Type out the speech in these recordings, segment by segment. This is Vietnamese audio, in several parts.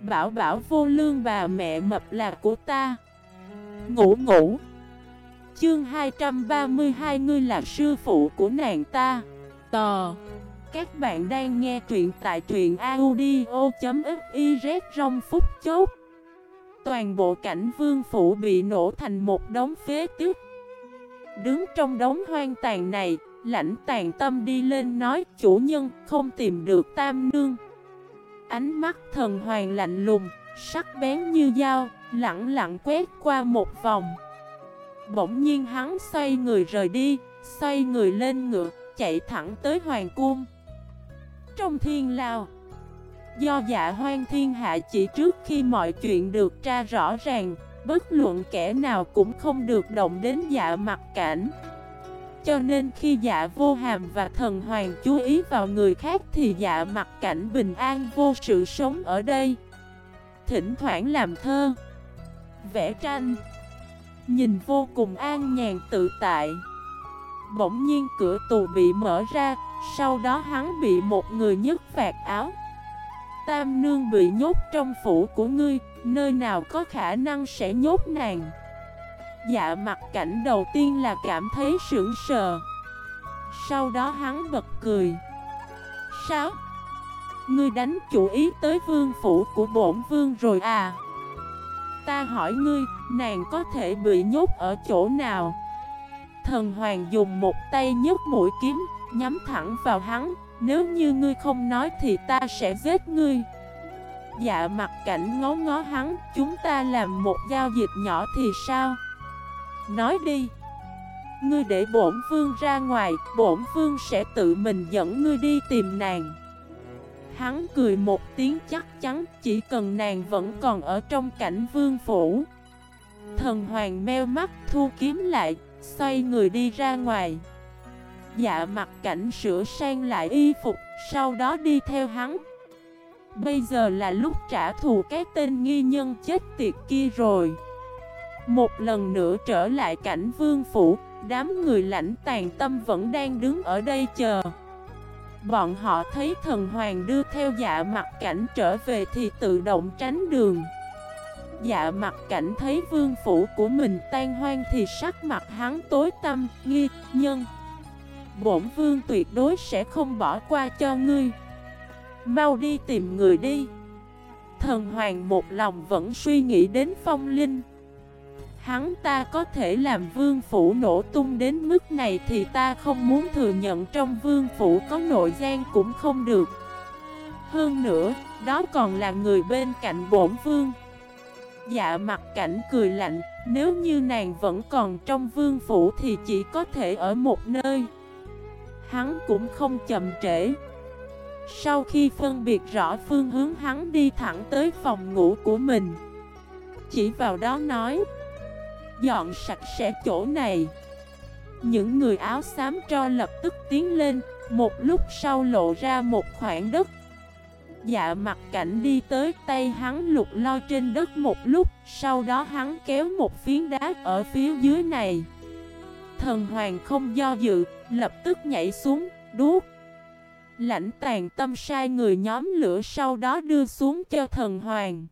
Bảo bảo vô lương bà mẹ mập là của ta. Ngủ ngủ. Chương 232 Ngươi là sư phụ của nàng ta. Tò. Các bạn đang nghe truyện tại truyện audio.xyz trong phút chốt Toàn bộ cảnh vương phủ bị nổ thành một đống phế tiếc Đứng trong đống hoang tàn này, Lãnh tàn tâm đi lên nói, chủ nhân, không tìm được tam nương. Ánh mắt thần hoàng lạnh lùng, sắc bén như dao, lặng lặng quét qua một vòng. Bỗng nhiên hắn xoay người rời đi, xoay người lên ngựa, chạy thẳng tới hoàng cung. Trong thiên lao Do dạ hoang thiên hạ chỉ trước khi mọi chuyện được tra rõ ràng Bất luận kẻ nào cũng không được động đến dạ mặt cảnh cho nên khi dạ vô hàm và thần hoàng chú ý vào người khác thì dạ mặt cảnh bình an vô sự sống ở đây. Thỉnh thoảng làm thơ. Vẽ tranh. Nhìn vô cùng an nhàn tự tại. Bỗng nhiên cửa tù bị mở ra, Sau đó hắn bị một người nhấc vạt áo. Tam nương bị nhốt trong phủ của ngươi, Nơi nào có khả năng sẽ nhốt nàng? Dạ mặt cảnh đầu tiên là cảm thấy sững sờ Sau đó hắn bật cười Sao? Ngươi đánh chủ ý tới vương phủ của bổn vương rồi à? Ta hỏi ngươi, nàng có thể bị nhốt ở chỗ nào? Thần hoàng dùng một tay nhấc mũi kiếm, nhắm thẳng vào hắn Nếu như ngươi không nói thì ta sẽ giết ngươi Dạ mặt cảnh ngó ngó hắn Chúng ta làm một giao dịch nhỏ thì sao? Nói đi. Ngươi để bổn vương ra ngoài, Bổn vương sẽ tự mình dẫn ngươi đi tìm nàng. Hắn cười một tiếng chắc chắn, Chỉ cần nàng vẫn còn ở trong cảnh vương phủ. Thần hoàng meo mắt, thu kiếm lại, Xoay người đi ra ngoài. Dạ mặt cảnh sửa sang lại y phục, Sau đó đi theo hắn. Bây giờ là lúc trả thù cái tên nghi nhân chết tiệt kia rồi một lần nữa trở lại cảnh vương phủ, đám người lãnh tàn tâm vẫn đang đứng ở đây chờ. Bọn họ thấy thần hoàng đưa theo dạ mặt cảnh trở về thì tự động tránh đường. Dạ mặt cảnh thấy vương phủ của mình tan hoang thì sắc mặt hắn tối tâm, nghi, nhân. Bổn vương tuyệt đối sẽ không bỏ qua cho ngươi. Mau đi tìm người đi. Thần hoàng một lòng vẫn suy nghĩ đến phong linh. Hắn ta có thể làm vương phủ nổ tung đến mức này thì ta không muốn thừa nhận trong vương phủ có nội gian cũng không được. Hơn nữa, đó còn là người bên cạnh bổn vương. Dạ mặt cảnh cười lạnh, nếu như nàng vẫn còn trong vương phủ thì chỉ có thể ở một nơi. Hắn cũng không chậm trễ. Sau khi phân biệt rõ phương hướng hắn đi thẳng tới phòng ngủ của mình. Chỉ vào đó nói Dọn sạch sẽ chỗ này. Những người áo xám cho lập tức tiến lên, Một lúc sau lộ ra một khoảng đất. Dạ mặt cảnh đi tới, tay hắn lục lo trên đất một lúc, Sau đó hắn kéo một phiến đá ở phía dưới này. Thần hoàng không do dự, Lập tức nhảy xuống, đuốt. Lãnh tàn tâm sai người nhóm lửa sau đó đưa xuống cho thần hoàng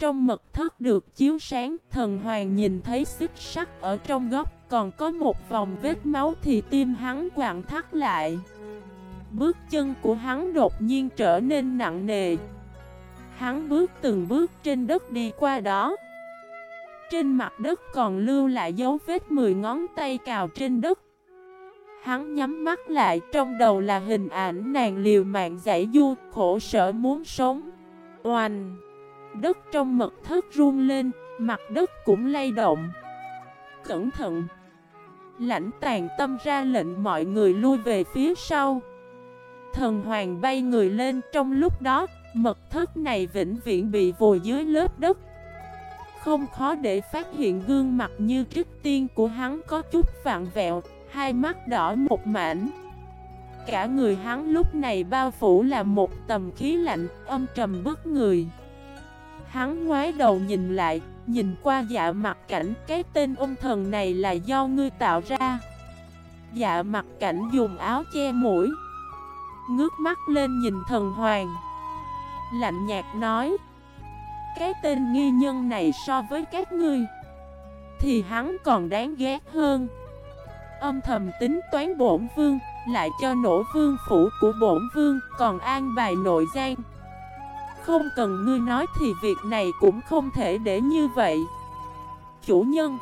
trong mật thất được chiếu sáng, thần hoàng nhìn thấy xích sắt ở trong góc, còn có một vòng vết máu thì tim hắn quặn thắt lại. Bước chân của hắn đột nhiên trở nên nặng nề. Hắn bước từng bước trên đất đi qua đó. Trên mặt đất còn lưu lại dấu vết 10 ngón tay cào trên đất. Hắn nhắm mắt lại trong đầu là hình ảnh nàng liều mạng giải du, khổ sở muốn sống. Oanh! Đất trong mật thất run lên, mặt đất cũng lay động. Cẩn thận. Lãnh tàn tâm ra lệnh mọi người lui về phía sau. Thần hoàng bay người lên trong lúc đó Mật thất này vĩnh viễn bị vùi dưới lớp đất. Không khó để phát hiện gương mặt như trích tiên của hắn có chút vạn vẹo Hai mắt đỏ một mảnh. Cả người hắn lúc này bao phủ là một tầm khí lạnh âm trầm bức người. Hắn ngoái đầu nhìn lại, nhìn qua dạ mặt cảnh cái tên ông thần này là do ngươi tạo ra. Dạ mặt cảnh dùng áo che mũi, ngước mắt lên nhìn thần hoàng. Lạnh nhạt nói, cái tên nghi nhân này so với các ngươi Thì hắn còn đáng ghét hơn Âm thầm tính toán bổn vương Lại cho nổ vương phủ của bổn vương Còn an bài nội gian không cần ngươi nói thì việc này cũng không thể để như vậy. Chủ nhân.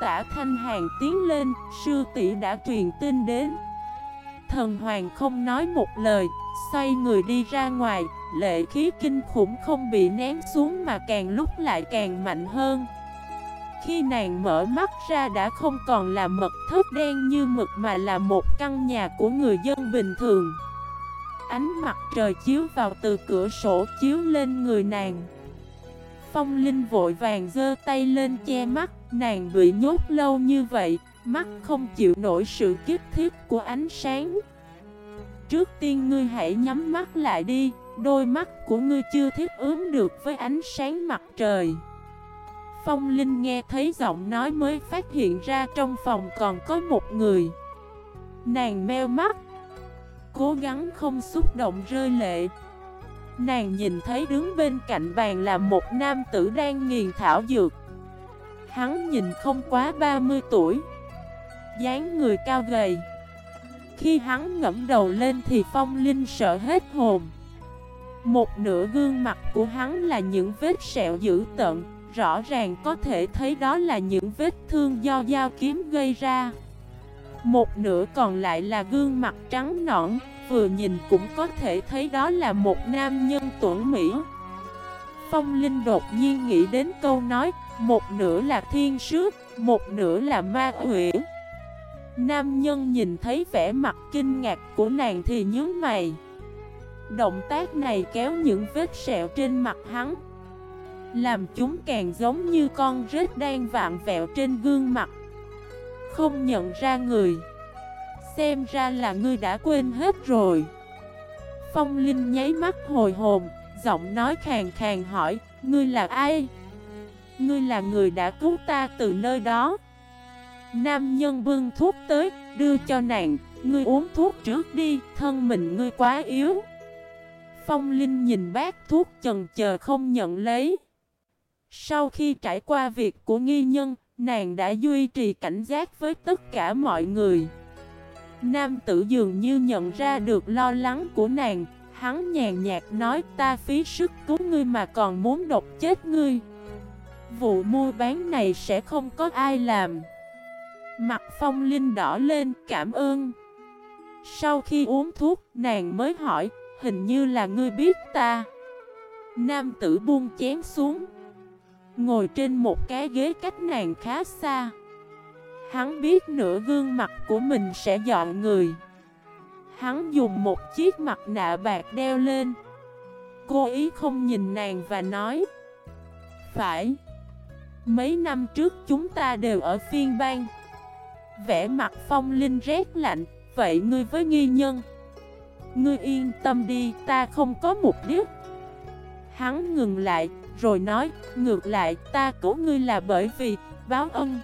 Tả Thanh Hàng tiến lên, Sư tỷ đã truyền tin đến. Thần Hoàng không nói một lời, Xoay người đi ra ngoài, Lệ khí kinh khủng không bị nén xuống Mà càng lúc lại càng mạnh hơn. Khi nàng mở mắt ra đã không còn là mật thất đen như mực Mà là một căn nhà của người dân bình thường. Ánh mặt trời chiếu vào từ cửa sổ chiếu lên người nàng. Phong Linh vội vàng giơ tay lên che mắt, Nàng bị nhốt lâu như vậy, Mắt không chịu nổi sự kiếp thiết của ánh sáng. Trước tiên ngươi hãy nhắm mắt lại đi, Đôi mắt của ngươi chưa thiết ướm được với ánh sáng mặt trời. Phong Linh nghe thấy giọng nói mới phát hiện ra trong phòng còn có một người. Nàng meo mắt Cố gắng không xúc động rơi lệ. Nàng nhìn thấy đứng bên cạnh bàn là một nam tử đang nghiền thảo dược. Hắn nhìn không quá 30 tuổi, dáng người cao gầy. Khi hắn ngẫm đầu lên thì phong linh sợ hết hồn. Một nửa gương mặt của hắn là những vết sẹo dữ tận Rõ ràng có thể thấy đó là những vết thương do dao kiếm gây ra. Một nửa còn lại là gương mặt trắng nõn Vừa nhìn cũng có thể thấy đó là một nam nhân tuổi Mỹ. Phong Linh đột nhiên nghĩ đến câu nói Một nửa là thiên sứ, một nửa là ma huyễn Nam nhân nhìn thấy vẻ mặt kinh ngạc của nàng thì nhớ mày. Động tác này kéo những vết sẹo trên mặt hắn Làm chúng càng giống như con rết đang vạn vẹo trên gương mặt. Không nhận ra người. Xem ra là ngươi đã quên hết rồi. Phong Linh nháy mắt hồi hồn, Giọng nói khàn khàn hỏi, Ngươi là ai? Ngươi là người đã cứu ta từ nơi đó. Nam nhân bưng thuốc tới, Đưa cho nàng, Ngươi uống thuốc trước đi, Thân mình ngươi quá yếu. Phong Linh nhìn bát thuốc chần chờ không nhận lấy. Sau khi trải qua việc của nghi nhân Nàng đã duy trì cảnh giác với tất cả mọi người. Nam tử dường như nhận ra được lo lắng của nàng. Hắn nhàn nhạt nói, ta phí sức cứu ngươi mà còn muốn độc chết ngươi. Vụ mua bán này sẽ không có ai làm. Mặt phong linh đỏ lên, cảm ơn. Sau khi uống thuốc, nàng mới hỏi, Hình như là ngươi biết ta? Nam tử buông chén xuống. Ngồi trên một cái ghế cách nàng khá xa. Hắn biết nửa gương mặt của mình sẽ dọn người. Hắn dùng một chiếc mặt nạ bạc đeo lên. Cô ý không nhìn nàng và nói, Phải. Mấy năm trước chúng ta đều ở phiên bang. Vẽ mặt phong linh rét lạnh, Vậy ngươi với nghi nhân? Ngươi yên tâm đi, Ta không có mục đích. Hắn ngừng lại rồi nói, Ngược lại, ta cứu ngươi là bởi vì Báo ân.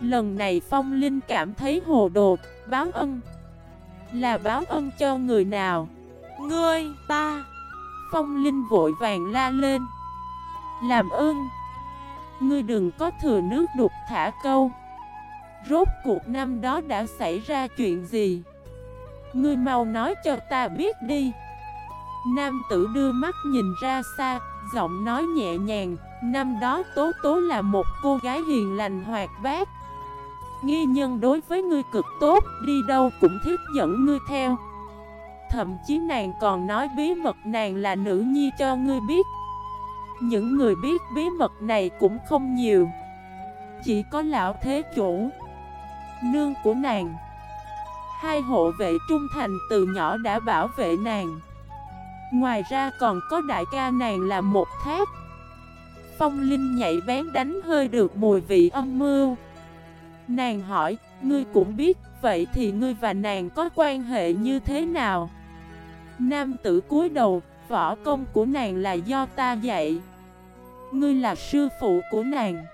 Lần này phong linh cảm thấy hồ đồ, Báo ân Là báo ân cho người nào? Ngươi ta Phong linh vội vàng la lên, Làm ơn. Ngươi đừng có thừa nước đục thả câu. Rốt cuộc năm đó đã xảy ra chuyện gì? Ngươi mau nói cho ta biết đi. Nam tử đưa mắt nhìn ra xa, Giọng nói nhẹ nhàng, Năm đó Tố Tố là một cô gái hiền lành hoạt bát. Nghi nhân đối với ngươi cực tốt, Đi đâu cũng thích dẫn ngươi theo. Thậm chí nàng còn nói bí mật nàng là nữ nhi cho ngươi biết. Những người biết bí mật này cũng không nhiều. Chỉ có lão thế chủ, Nương của nàng. Hai hộ vệ trung thành từ nhỏ đã bảo vệ nàng. Ngoài ra còn có đại ca nàng là một tháp. Phong Linh nhạy bén đánh hơi được mùi vị âm mưu. Nàng hỏi, ngươi cũng biết, vậy thì ngươi và nàng có quan hệ như thế nào? Nam tử cúi đầu, võ công của nàng là do ta dạy. Ngươi là sư phụ của nàng.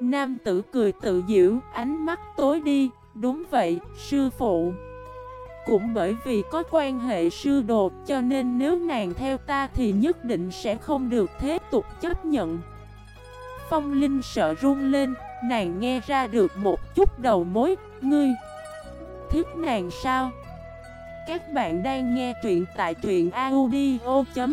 Nam tử cười tự giễu, ánh mắt tối đi, đúng vậy, sư phụ. Cũng bởi vì có quan hệ sư đồ cho nên nếu nàng theo ta thì nhất định sẽ không được thế tục chấp nhận Phong Linh sợ run lên, nàng nghe ra được một chút đầu mối, ngươi Thích nàng sao? Các bạn đang nghe truyện tại truyện audio.fif